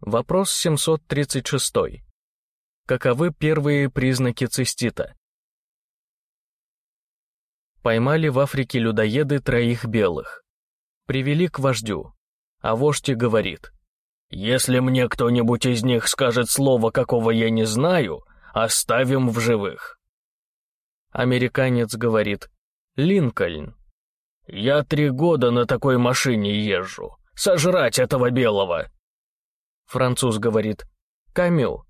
Вопрос 736. Каковы первые признаки цистита? Поймали в Африке людоеды троих белых. Привели к вождю, а вождь и говорит. «Если мне кто-нибудь из них скажет слово, какого я не знаю, оставим в живых». Американец говорит. «Линкольн». «Я три года на такой машине езжу. Сожрать этого белого!» Француз говорит. «Камю».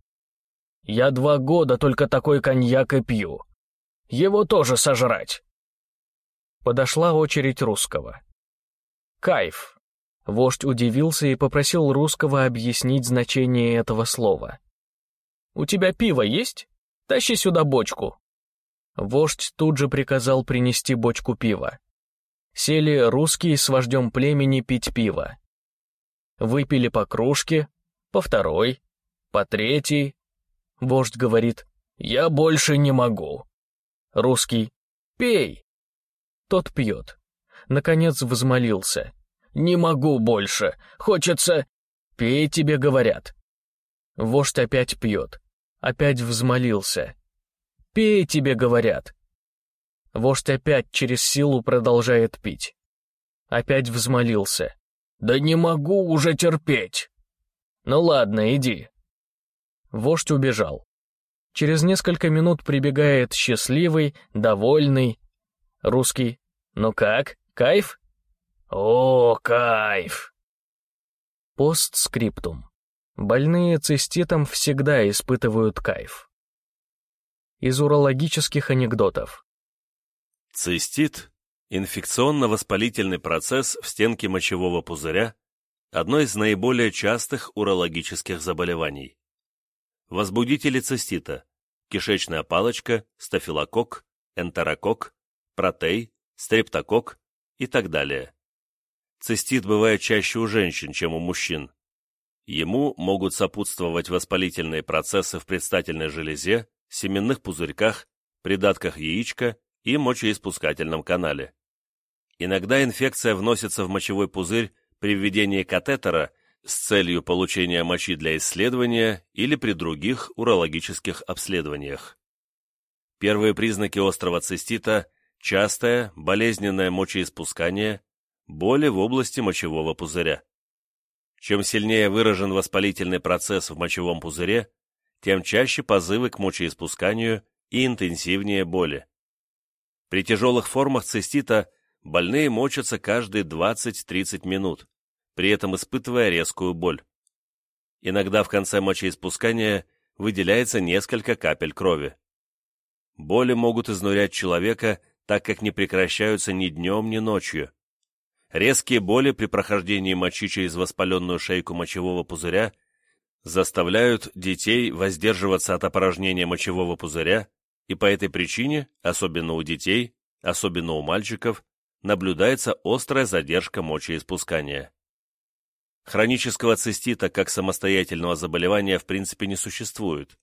«Я два года только такой коньяк и пью. Его тоже сожрать». Подошла очередь русского. «Кайф». Вождь удивился и попросил русского объяснить значение этого слова. «У тебя пиво есть? Тащи сюда бочку». Вождь тут же приказал принести бочку пива. Сели русские с вождем племени пить пиво. Выпили по кружке, по второй, по третьей. Вождь говорит, «Я больше не могу». Русский, «Пей». Тот пьет. Наконец взмолился. «Не могу больше. Хочется...» «Пей, тебе говорят». Вождь опять пьет. Опять взмолился. «Пей, тебе говорят». Вождь опять через силу продолжает пить. Опять взмолился. «Да не могу уже терпеть!» «Ну ладно, иди». Вождь убежал. Через несколько минут прибегает счастливый, довольный. Русский. «Ну как, кайф?» «О, кайф!» Постскриптум. Больные циститом всегда испытывают кайф. Из урологических анекдотов. Цистит – инфекционно-воспалительный процесс в стенке мочевого пузыря, одно из наиболее частых урологических заболеваний. Возбудители цистита – кишечная палочка, стафилококк, энтерококк, протей, стрептококк и так далее. Цистит бывает чаще у женщин, чем у мужчин. Ему могут сопутствовать воспалительные процессы в предстательной железе, семенных пузырьках, придатках яичка и мочеиспускательном канале. Иногда инфекция вносится в мочевой пузырь при введении катетера с целью получения мочи для исследования или при других урологических обследованиях. Первые признаки острого цистита – частое, болезненное мочеиспускание, боли в области мочевого пузыря. Чем сильнее выражен воспалительный процесс в мочевом пузыре, тем чаще позывы к мочеиспусканию и интенсивнее боли. При тяжелых формах цистита больные мочатся каждые 20-30 минут, при этом испытывая резкую боль. Иногда в конце мочеиспускания выделяется несколько капель крови. Боли могут изнурять человека, так как не прекращаются ни днем, ни ночью. Резкие боли при прохождении мочи через воспаленную шейку мочевого пузыря заставляют детей воздерживаться от опорожнения мочевого пузыря и по этой причине, особенно у детей, особенно у мальчиков, наблюдается острая задержка мочеиспускания. Хронического цистита как самостоятельного заболевания в принципе не существует.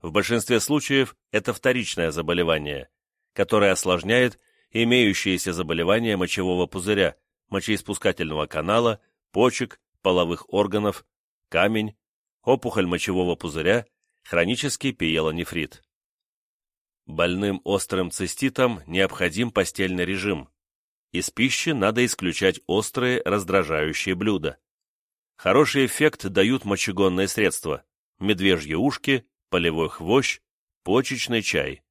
В большинстве случаев это вторичное заболевание, которое осложняет имеющиеся заболевания мочевого пузыря, мочеиспускательного канала, почек, половых органов, камень, опухоль мочевого пузыря, хронический пиелонефрит. Больным острым циститом необходим постельный режим. Из пищи надо исключать острые раздражающие блюда. Хороший эффект дают мочегонные средства – медвежьи ушки, полевой хвощ, почечный чай.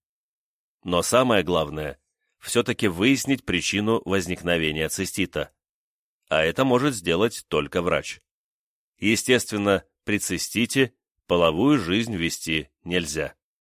Но самое главное – все-таки выяснить причину возникновения цистита. А это может сделать только врач. Естественно, при цистите половую жизнь вести нельзя.